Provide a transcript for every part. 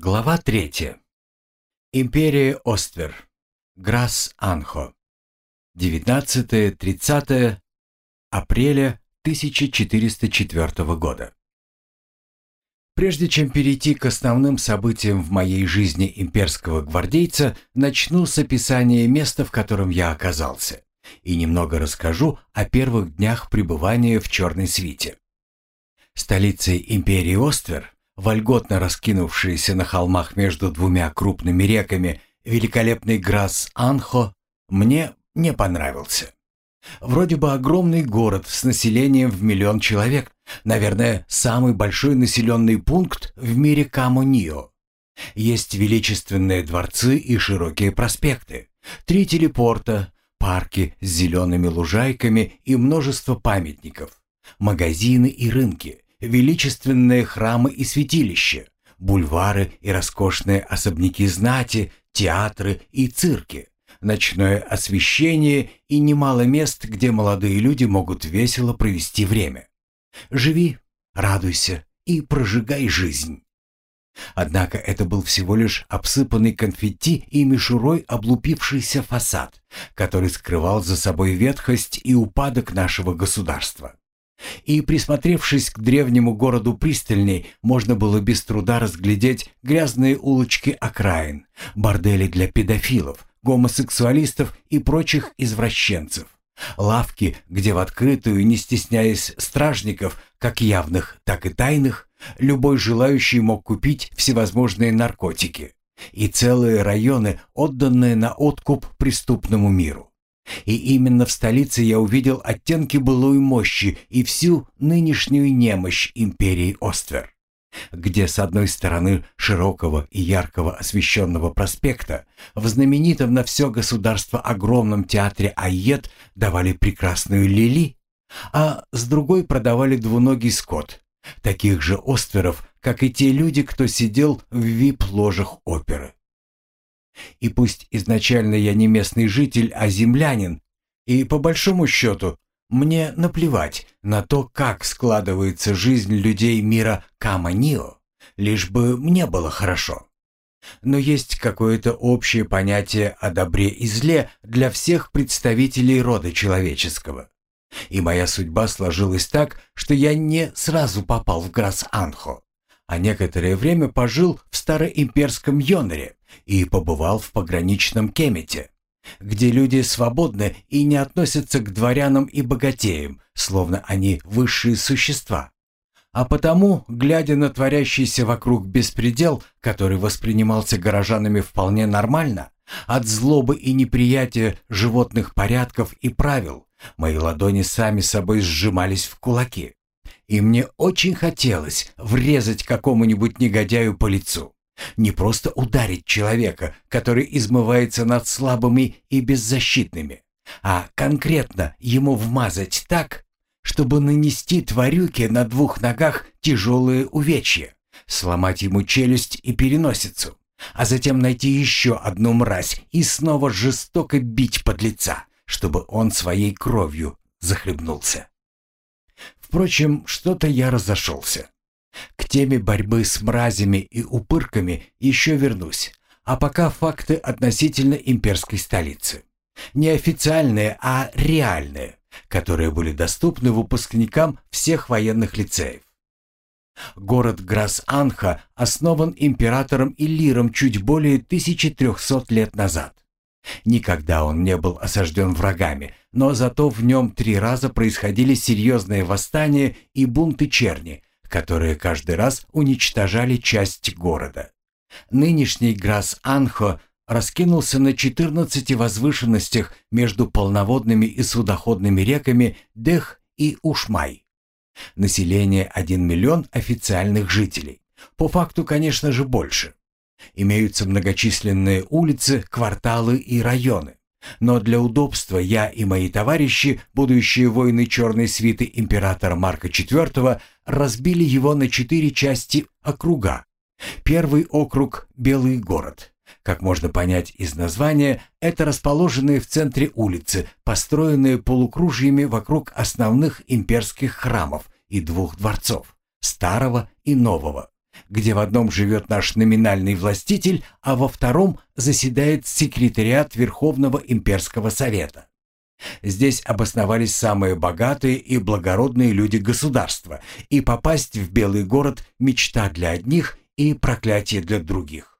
Глава третья. Империя Оствер. Грас-Анхо. 19-30 апреля 1404 года. Прежде чем перейти к основным событиям в моей жизни имперского гвардейца, начну с описания места, в котором я оказался, и немного расскажу о первых днях пребывания в Черной свите. Столицей империи Оствер, вольготно раскинувшаяся на холмах между двумя крупными реками, великолепный Грас-Анхо, мне не понравился. Вроде бы огромный город с населением в миллион человек, наверное, самый большой населенный пункт в мире Камонио. Есть величественные дворцы и широкие проспекты, три телепорта, парки с зелеными лужайками и множество памятников, магазины и рынки, величественные храмы и святилища, бульвары и роскошные особняки знати, театры и цирки, ночное освещение и немало мест, где молодые люди могут весело провести время. Живи, радуйся и прожигай жизнь. Однако это был всего лишь обсыпанный конфетти и мишурой облупившийся фасад, который скрывал за собой ветхость и упадок нашего государства. И присмотревшись к древнему городу пристальней, можно было без труда разглядеть грязные улочки окраин, бордели для педофилов, гомосексуалистов и прочих извращенцев. Лавки, где в открытую, не стесняясь стражников, как явных, так и тайных, любой желающий мог купить всевозможные наркотики. И целые районы, отданные на откуп преступному миру. И именно в столице я увидел оттенки былой мощи и всю нынешнюю немощь империи Оствер где с одной стороны широкого и яркого освещенного проспекта в знаменитом на все государство огромном театре Айет давали прекрасную лили, а с другой продавали двуногий скот, таких же остверов, как и те люди, кто сидел в вип-ложах оперы. И пусть изначально я не местный житель, а землянин, и по большому счету мне наплевать на то, как складывается жизнь людей мира Каманио, лишь бы мне было хорошо. Но есть какое-то общее понятие о добре и зле для всех представителей рода человеческого. И моя судьба сложилась так, что я не сразу попал в Грас-Анхо, а некоторое время пожил в староимперском Йонере и побывал в пограничном Кемете, где люди свободны и не относятся к дворянам и богатеям, словно они высшие существа. А потому, глядя на творящийся вокруг беспредел, который воспринимался горожанами вполне нормально, от злобы и неприятия животных порядков и правил, мои ладони сами собой сжимались в кулаки. И мне очень хотелось врезать какому-нибудь негодяю по лицу. Не просто ударить человека, который измывается над слабыми и беззащитными, а конкретно ему вмазать так, чтобы нанести тварюке на двух ногах тяжелые увечья, сломать ему челюсть и переносицу, а затем найти еще одну мразь и снова жестоко бить под лица, чтобы он своей кровью захлебнулся. Впрочем, что-то я разошелся. К теме борьбы с мразями и упырками еще вернусь, а пока факты относительно имперской столицы. Не официальные, а реальные, которые были доступны выпускникам всех военных лицеев. Город Грас-Анха основан императором Иллиром чуть более 1300 лет назад. Никогда он не был осажден врагами, но зато в нем три раза происходили серьезные восстания и бунты черни, которые каждый раз уничтожали часть города. Нынешний Грас-Анхо раскинулся на 14 возвышенностях между полноводными и судоходными реками Дех и Ушмай. Население 1 миллион официальных жителей. По факту, конечно же, больше. Имеются многочисленные улицы, кварталы и районы. Но для удобства я и мои товарищи, будущие воины черной свиты императора Марка IV, разбили его на четыре части округа. Первый округ – Белый город. Как можно понять из названия, это расположенные в центре улицы, построенные полукружьями вокруг основных имперских храмов и двух дворцов – старого и нового, где в одном живет наш номинальный властитель, а во втором заседает секретариат Верховного имперского совета. Здесь обосновались самые богатые и благородные люди государства, и попасть в Белый город – мечта для одних и проклятие для других.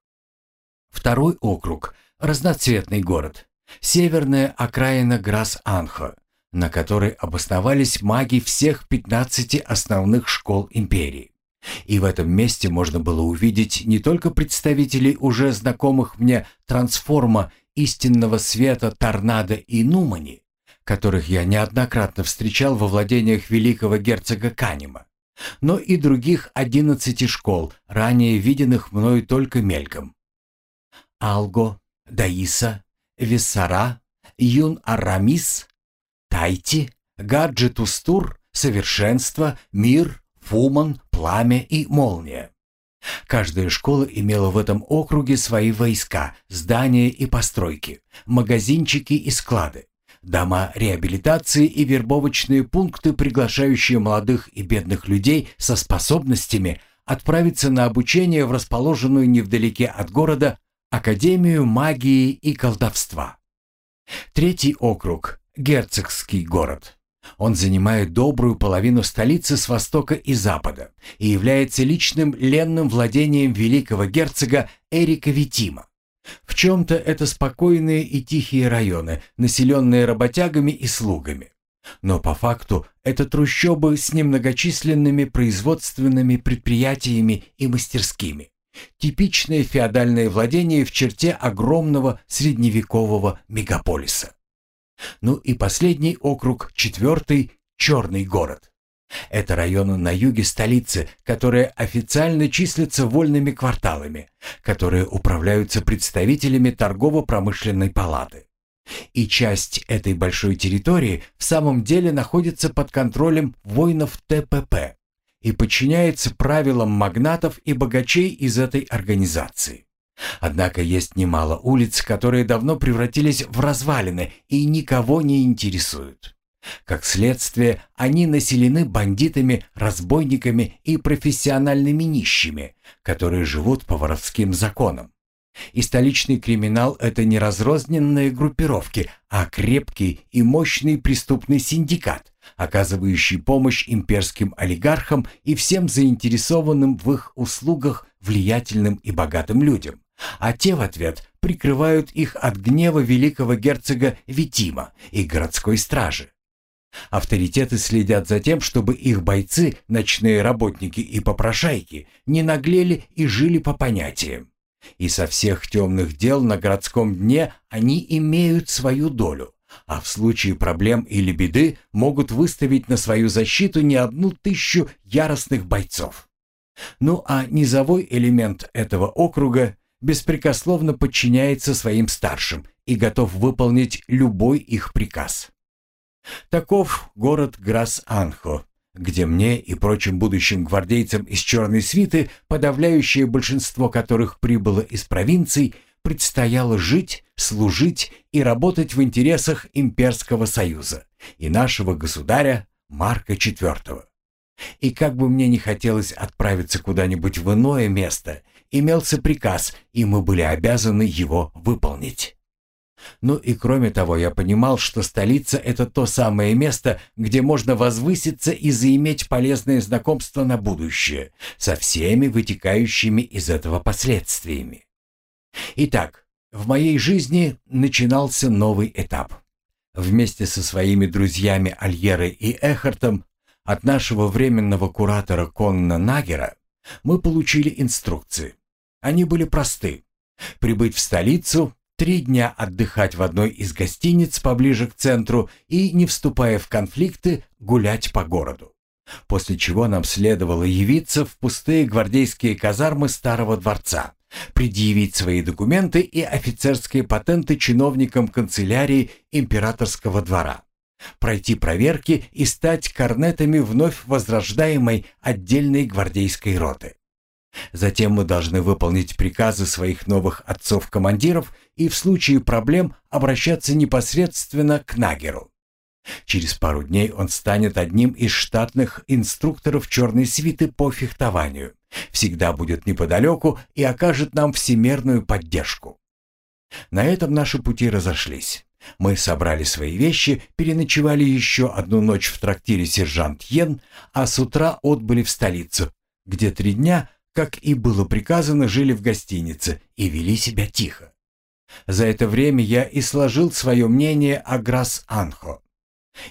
Второй округ – разноцветный город, северная окраина Грас-Анхо, на которой обосновались маги всех 15 основных школ империи. И в этом месте можно было увидеть не только представителей уже знакомых мне трансформа истинного света Торнадо и Нумани, которых я неоднократно встречал во владениях великого герцога Канима, но и других одиннадцати школ, ранее виденных мною только мельком. Алго, Даиса, Виссара, Юн-Арамис, Тайти, Гаджетустур, Совершенство, Мир, Фуман, Пламя и Молния. Каждая школа имела в этом округе свои войска, здания и постройки, магазинчики и склады дома реабилитации и вербовочные пункты, приглашающие молодых и бедных людей со способностями отправиться на обучение в расположенную невдалеке от города Академию магии и колдовства. Третий округ – Герцогский город. Он занимает добрую половину столицы с востока и запада и является личным ленным владением великого герцога Эрика Витима. В чем-то это спокойные и тихие районы, населенные работягами и слугами. Но по факту это трущобы с немногочисленными производственными предприятиями и мастерскими. Типичное феодальное владение в черте огромного средневекового мегаполиса. Ну и последний округ, четвертый, Черный город. Это районы на юге столицы, которые официально числятся вольными кварталами, которые управляются представителями торгово-промышленной палаты. И часть этой большой территории в самом деле находится под контролем воинов ТПП и подчиняется правилам магнатов и богачей из этой организации. Однако есть немало улиц, которые давно превратились в развалины и никого не интересуют. Как следствие, они населены бандитами, разбойниками и профессиональными нищими, которые живут по воровским законам. И столичный криминал – это не разрозненные группировки, а крепкий и мощный преступный синдикат, оказывающий помощь имперским олигархам и всем заинтересованным в их услугах влиятельным и богатым людям, а те в ответ прикрывают их от гнева великого герцога Витима и городской стражи. Авторитеты следят за тем, чтобы их бойцы, ночные работники и попрошайки, не наглели и жили по понятиям. И со всех темных дел на городском дне они имеют свою долю, а в случае проблем или беды могут выставить на свою защиту не одну тысячу яростных бойцов. Ну а низовой элемент этого округа беспрекословно подчиняется своим старшим и готов выполнить любой их приказ. Таков город Грас-Анхо, где мне и прочим будущим гвардейцам из черной свиты, подавляющее большинство которых прибыло из провинций, предстояло жить, служить и работать в интересах Имперского Союза и нашего государя Марка IV. И как бы мне не хотелось отправиться куда-нибудь в иное место, имелся приказ, и мы были обязаны его выполнить. Ну и кроме того, я понимал, что столица — это то самое место, где можно возвыситься и заиметь полезное знакомство на будущее, со всеми вытекающими из этого последствиями. Итак, в моей жизни начинался новый этап. Вместе со своими друзьями Альерой и Эхартом от нашего временного куратора Конна Нагера мы получили инструкции. Они были просты. Прибыть в столицу, три дня отдыхать в одной из гостиниц поближе к центру и, не вступая в конфликты, гулять по городу. После чего нам следовало явиться в пустые гвардейские казармы Старого дворца, предъявить свои документы и офицерские патенты чиновникам канцелярии императорского двора, пройти проверки и стать корнетами вновь возрождаемой отдельной гвардейской роты. Затем мы должны выполнить приказы своих новых отцов-командиров и в случае проблем обращаться непосредственно к Нагеру. Через пару дней он станет одним из штатных инструкторов черной свиты по фехтованию, всегда будет неподалеку и окажет нам всемерную поддержку. На этом наши пути разошлись. Мы собрали свои вещи, переночевали еще одну ночь в трактире «Сержант Йен», а с утра отбыли в столицу, где три дня, как и было приказано, жили в гостинице и вели себя тихо. За это время я и сложил свое мнение о Грас-Анхо.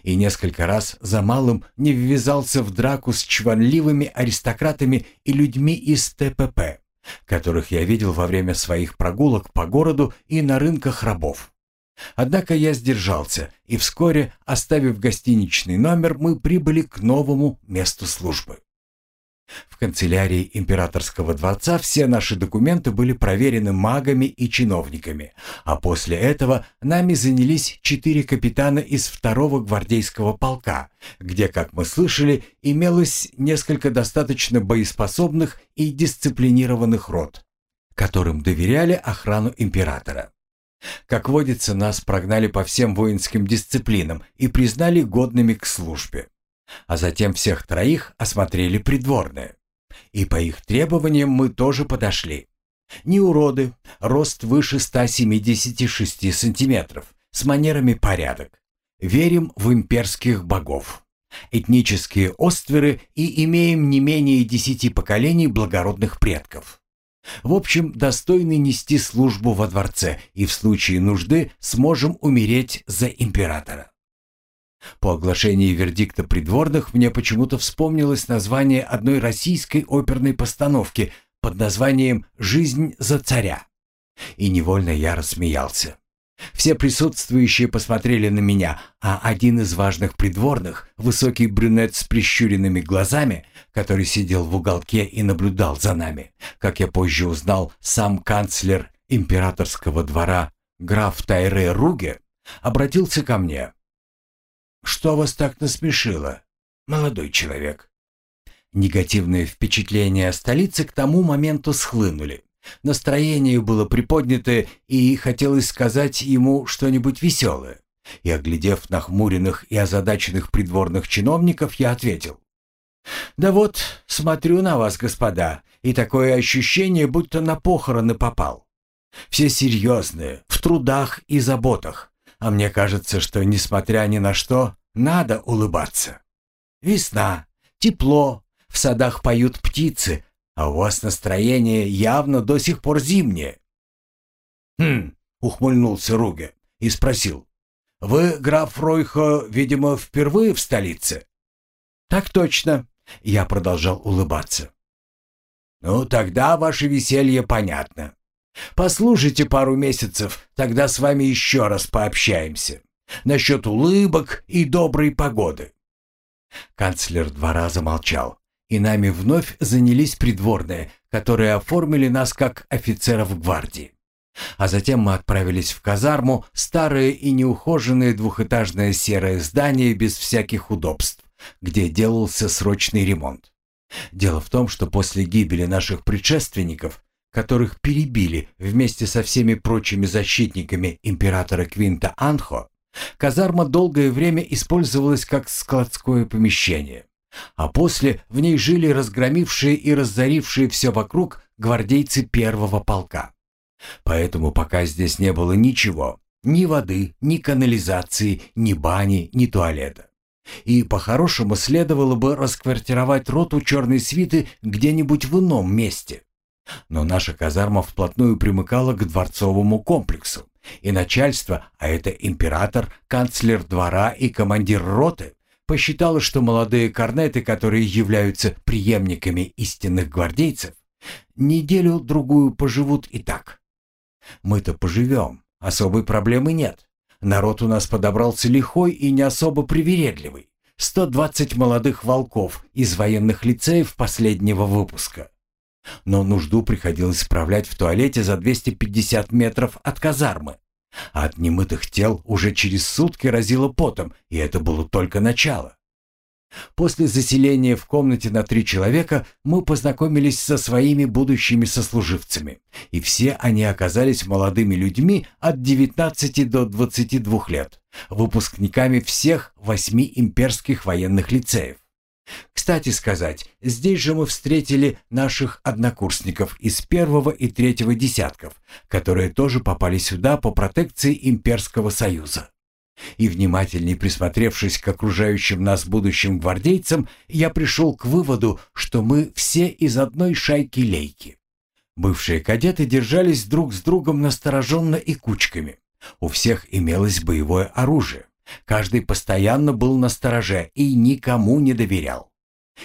И несколько раз за малым не ввязался в драку с чванливыми аристократами и людьми из ТПП, которых я видел во время своих прогулок по городу и на рынках рабов. Однако я сдержался, и вскоре, оставив гостиничный номер, мы прибыли к новому месту службы. В канцелярии императорского дворца все наши документы были проверены магами и чиновниками, а после этого нами занялись четыре капитана из второго гвардейского полка, где, как мы слышали, имелось несколько достаточно боеспособных и дисциплинированных рот, которым доверяли охрану императора. Как водится, нас прогнали по всем воинским дисциплинам и признали годными к службе. А затем всех троих осмотрели придворные. И по их требованиям мы тоже подошли. Не уроды, рост выше 176 сантиметров, с манерами порядок. Верим в имперских богов. Этнические остверы и имеем не менее десяти поколений благородных предков. В общем, достойны нести службу во дворце и в случае нужды сможем умереть за императора. По оглашении вердикта придворных мне почему-то вспомнилось название одной российской оперной постановки под названием «Жизнь за царя». И невольно я рассмеялся. Все присутствующие посмотрели на меня, а один из важных придворных, высокий брюнет с прищуренными глазами, который сидел в уголке и наблюдал за нами, как я позже узнал, сам канцлер императорского двора граф Тайре Руге, обратился ко мне. «Что вас так насмешило, молодой человек?» Негативные впечатления о столице к тому моменту схлынули. Настроение было приподнятое, и хотелось сказать ему что-нибудь веселое. И, оглядев нахмуренных и озадаченных придворных чиновников, я ответил. «Да вот, смотрю на вас, господа, и такое ощущение, будто на похороны попал. Все серьезные, в трудах и заботах, а мне кажется, что, несмотря ни на что, надо улыбаться. Весна, тепло, в садах поют птицы, а у вас настроение явно до сих пор зимнее». «Хм», — ухмыльнулся Руге и спросил. «Вы, граф Ройхо, видимо, впервые в столице?» «Так точно», — я продолжал улыбаться. «Ну, тогда ваше веселье понятно. Послушайте пару месяцев, тогда с вами еще раз пообщаемся. Насчет улыбок и доброй погоды». Канцлер два раза молчал, и нами вновь занялись придворные, которые оформили нас как офицеров гвардии. А затем мы отправились в казарму, старое и неухоженное двухэтажное серое здание без всяких удобств, где делался срочный ремонт. Дело в том, что после гибели наших предшественников, которых перебили вместе со всеми прочими защитниками императора Квинта Анхо, казарма долгое время использовалась как складское помещение а после в ней жили разгромившие и разорившие все вокруг гвардейцы первого полка. Поэтому пока здесь не было ничего, ни воды, ни канализации, ни бани, ни туалета. И по-хорошему следовало бы расквартировать роту черной свиты где-нибудь в ином месте. Но наша казарма вплотную примыкала к дворцовому комплексу, и начальство, а это император, канцлер двора и командир роты, посчитала, что молодые корнеты, которые являются преемниками истинных гвардейцев, неделю-другую поживут и так. Мы-то поживем, особой проблемы нет. Народ у нас подобрался лихой и не особо привередливый. 120 молодых волков из военных лицеев последнего выпуска. Но нужду приходилось справлять в туалете за 250 метров от казармы. А от немытых тел уже через сутки разило потом, и это было только начало. После заселения в комнате на три человека мы познакомились со своими будущими сослуживцами, и все они оказались молодыми людьми от 19 до 22 лет, выпускниками всех восьми имперских военных лицеев. Кстати сказать, здесь же мы встретили наших однокурсников из первого и третьего десятков, которые тоже попали сюда по протекции Имперского Союза. И внимательней присмотревшись к окружающим нас будущим гвардейцам, я пришел к выводу, что мы все из одной шайки-лейки. Бывшие кадеты держались друг с другом настороженно и кучками. У всех имелось боевое оружие. Каждый постоянно был на стороже и никому не доверял.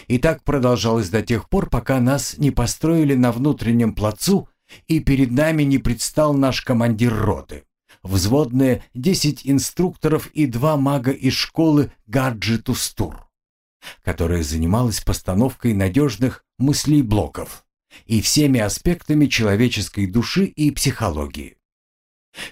И так продолжалось до тех пор, пока нас не построили на внутреннем плацу и перед нами не предстал наш командир роты взводные, 10 инструкторов и два мага из школы Гаджи-Тустур, которая занималась постановкой надежных мыслей-блоков и всеми аспектами человеческой души и психологии.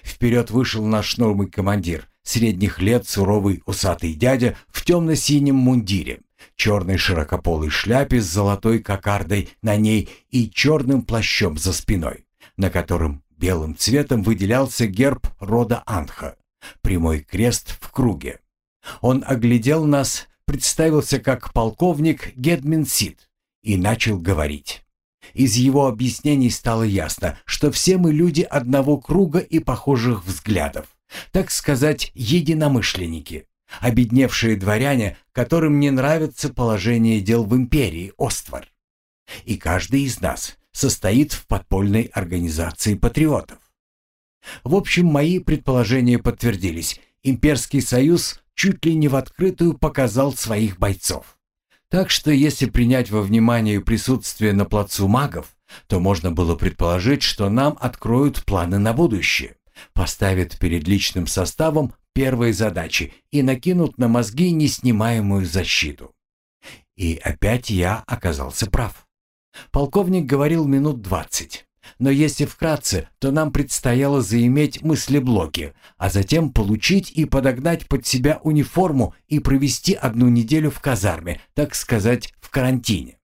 Вперед вышел наш новый командир, средних лет суровый усатый дядя в темно-синем мундире, черной широкополой шляпе с золотой кокардой на ней и черным плащом за спиной, на котором Белым цветом выделялся герб рода Анха, прямой крест в круге. Он оглядел нас, представился как полковник Гедмин Сид и начал говорить. Из его объяснений стало ясно, что все мы люди одного круга и похожих взглядов, так сказать, единомышленники, обедневшие дворяне, которым не нравится положение дел в империи Оствар. И каждый из нас состоит в подпольной организации патриотов. В общем, мои предположения подтвердились. Имперский союз чуть ли не в открытую показал своих бойцов. Так что если принять во внимание присутствие на плацу магов, то можно было предположить, что нам откроют планы на будущее, поставят перед личным составом первые задачи и накинут на мозги неснимаемую защиту. И опять я оказался прав. Полковник говорил минут двадцать. Но если вкратце, то нам предстояло заиметь мыслеблоки, а затем получить и подогнать под себя униформу и провести одну неделю в казарме, так сказать, в карантине.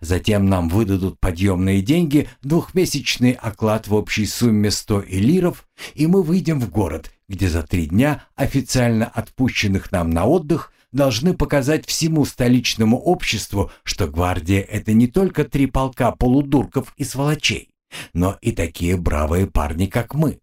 Затем нам выдадут подъемные деньги, двухмесячный оклад в общей сумме 100 элиров, и мы выйдем в город, где за три дня, официально отпущенных нам на отдых, должны показать всему столичному обществу, что гвардия — это не только три полка полудурков и сволочей, но и такие бравые парни, как мы.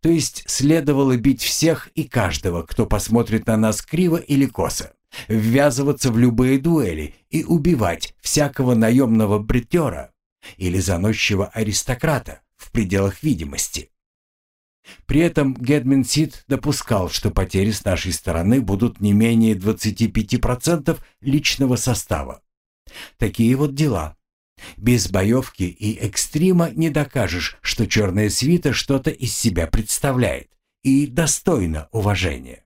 То есть следовало бить всех и каждого, кто посмотрит на нас криво или косо, ввязываться в любые дуэли и убивать всякого наемного бритера или заносчивого аристократа в пределах видимости. При этом Гедмин Сид допускал, что потери с нашей стороны будут не менее 25% личного состава. Такие вот дела. Без боевки и экстрима не докажешь, что черная свита что-то из себя представляет и достойна уважения.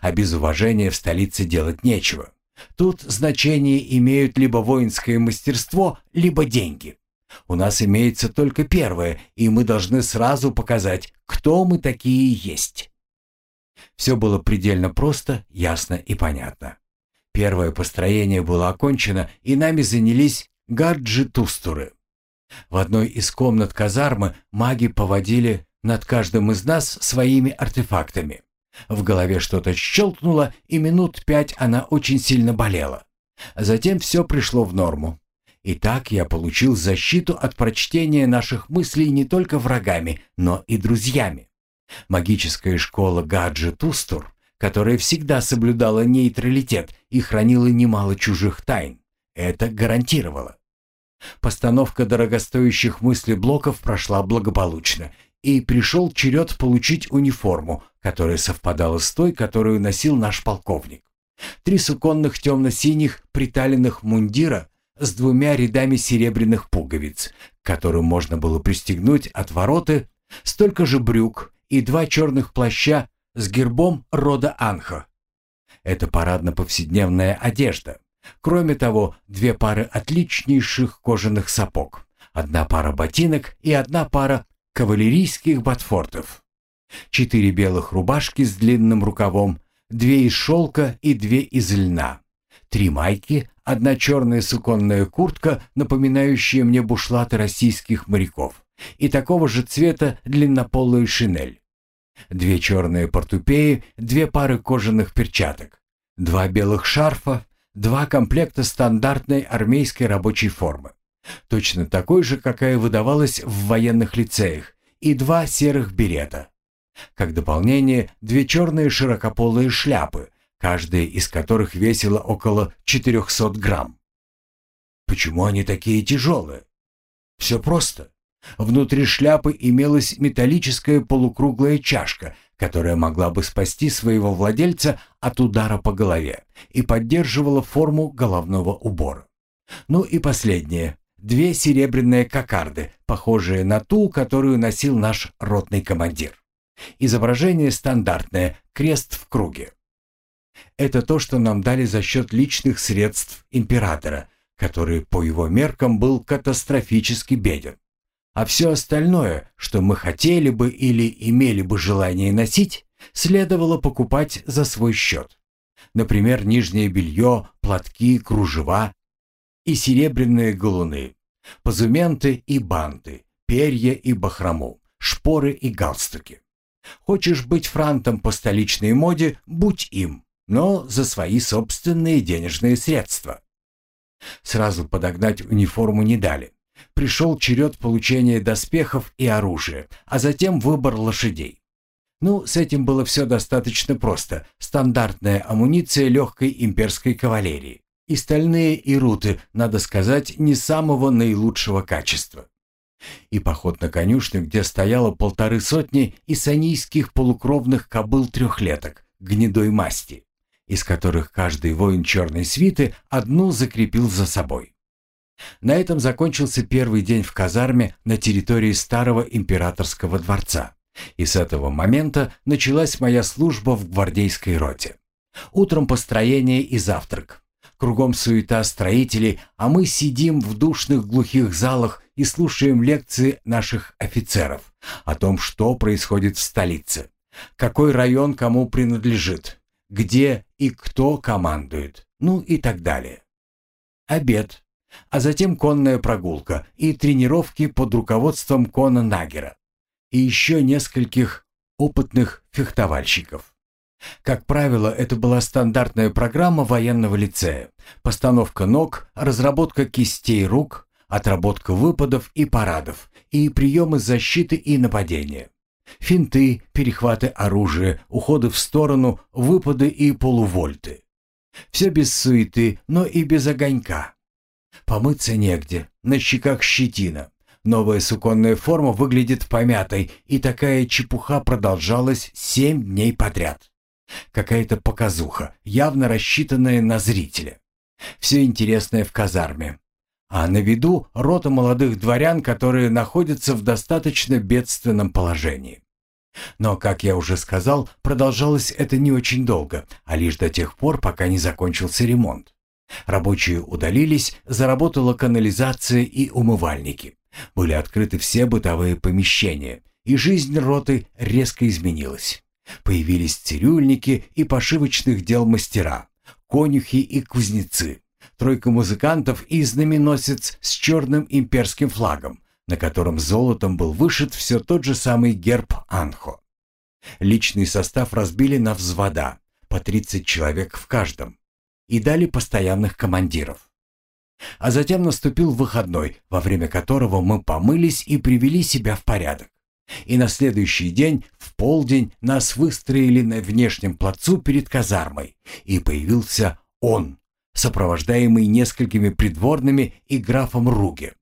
А без уважения в столице делать нечего. Тут значение имеют либо воинское мастерство, либо деньги. У нас имеется только первое, и мы должны сразу показать, кто мы такие есть. Все было предельно просто, ясно и понятно. Первое построение было окончено, и нами занялись гаджи-тустуры. В одной из комнат казармы маги поводили над каждым из нас своими артефактами. В голове что-то щелкнуло, и минут пять она очень сильно болела. Затем все пришло в норму. И так я получил защиту от прочтения наших мыслей не только врагами, но и друзьями. Магическая школа Гаджи Тустур, которая всегда соблюдала нейтралитет и хранила немало чужих тайн, это гарантировало. Постановка дорогостоящих мыслеблоков прошла благополучно, и пришел черед получить униформу, которая совпадала с той, которую носил наш полковник. Три суконных темно-синих приталенных мундира с двумя рядами серебряных пуговиц, к которым можно было пристегнуть отвороты, столько же брюк и два черных плаща с гербом рода Анха. Это парадно-повседневная одежда. Кроме того, две пары отличнейших кожаных сапог, одна пара ботинок и одна пара кавалерийских ботфортов. Четыре белых рубашки с длинным рукавом, две из шелка и две из льна три майки, одна черная суконная куртка, напоминающая мне бушлаты российских моряков, и такого же цвета длиннополую шинель. Две черные портупеи, две пары кожаных перчаток, два белых шарфа, два комплекта стандартной армейской рабочей формы, точно такой же, какая выдавалась в военных лицеях, и два серых берета. Как дополнение, две черные широкополые шляпы, каждая из которых весила около 400 грамм. Почему они такие тяжелые? Все просто. Внутри шляпы имелась металлическая полукруглая чашка, которая могла бы спасти своего владельца от удара по голове и поддерживала форму головного убора. Ну и последнее. Две серебряные кокарды, похожие на ту, которую носил наш ротный командир. Изображение стандартное, крест в круге. Это то, что нам дали за счет личных средств императора, который по его меркам был катастрофически беден. А все остальное, что мы хотели бы или имели бы желание носить, следовало покупать за свой счет. Например, нижнее белье, платки, кружева и серебряные галуны, позументы и банты, перья и бахрому, шпоры и галстуки. Хочешь быть франтом по столичной моде, будь им, но за свои собственные денежные средства. Сразу подогнать униформу не дали. Пришел черед получения доспехов и оружия, а затем выбор лошадей. Ну, с этим было все достаточно просто. Стандартная амуниция легкой имперской кавалерии. И стальные ируты, надо сказать, не самого наилучшего качества. И поход на конюшню, где стояло полторы сотни исанийских полукровных кобыл-трехлеток гнедой масти, из которых каждый воин черной свиты одну закрепил за собой. На этом закончился первый день в казарме на территории старого императорского дворца. И с этого момента началась моя служба в гвардейской роте. Утром построение и завтрак. Кругом суета строителей, а мы сидим в душных глухих залах и слушаем лекции наших офицеров о том, что происходит в столице, какой район кому принадлежит, где и кто командует, ну и так далее. Обед, а затем конная прогулка и тренировки под руководством Кона Нагера и еще нескольких опытных фехтовальщиков. Как правило, это была стандартная программа военного лицея. Постановка ног, разработка кистей рук, отработка выпадов и парадов, и приемы защиты и нападения. Финты, перехваты оружия, уходы в сторону, выпады и полувольты. Все без суеты, но и без огонька. Помыться негде, на щеках щетина. Новая суконная форма выглядит помятой, и такая чепуха продолжалась семь дней подряд. Какая-то показуха, явно рассчитанная на зрителя. Все интересное в казарме. А на виду рота молодых дворян, которые находятся в достаточно бедственном положении. Но, как я уже сказал, продолжалось это не очень долго, а лишь до тех пор, пока не закончился ремонт. Рабочие удалились, заработала канализация и умывальники. Были открыты все бытовые помещения, и жизнь роты резко изменилась. Появились цирюльники и пошивочных дел мастера, конюхи и кузнецы, тройка музыкантов и знаменосец с черным имперским флагом, на котором золотом был вышит все тот же самый герб Анхо. Личный состав разбили на взвода, по 30 человек в каждом и дали постоянных командиров. А затем наступил выходной, во время которого мы помылись и привели себя в порядок. И на следующий день, в полдень, нас выстроили на внешнем плацу перед казармой, и появился он, сопровождаемый несколькими придворными и графом Руге.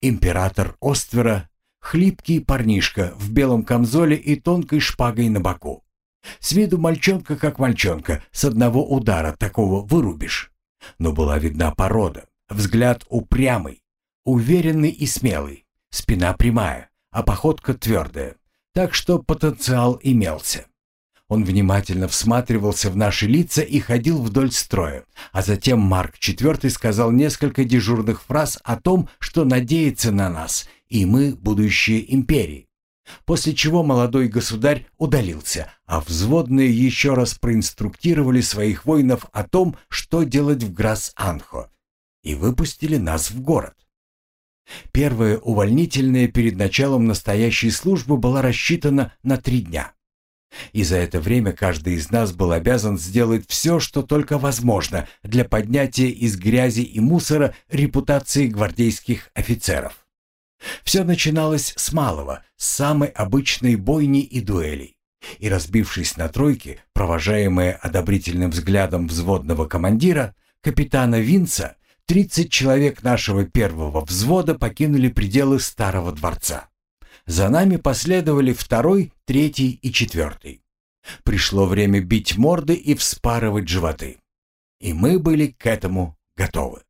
Император Оствера, хлипкий парнишка в белом камзоле и тонкой шпагой на боку. С виду мальчонка как мальчонка, с одного удара такого вырубишь. Но была видна порода, взгляд упрямый, уверенный и смелый, спина прямая, а походка твердая, так что потенциал имелся. Он внимательно всматривался в наши лица и ходил вдоль строя, а затем Марк IV сказал несколько дежурных фраз о том, что надеется на нас, и мы – будущее империи. После чего молодой государь удалился, а взводные еще раз проинструктировали своих воинов о том, что делать в Грас-Анхо, и выпустили нас в город. Первая увольнительная перед началом настоящей службы была рассчитана на три дня. И за это время каждый из нас был обязан сделать все, что только возможно для поднятия из грязи и мусора репутации гвардейских офицеров. Все начиналось с малого, с самой обычной бойни и дуэлей. И разбившись на тройки, провожаемые одобрительным взглядом взводного командира, капитана Винца, 30 человек нашего первого взвода покинули пределы старого дворца. За нами последовали второй, третий и четвертый. Пришло время бить морды и вспарывать животы. И мы были к этому готовы.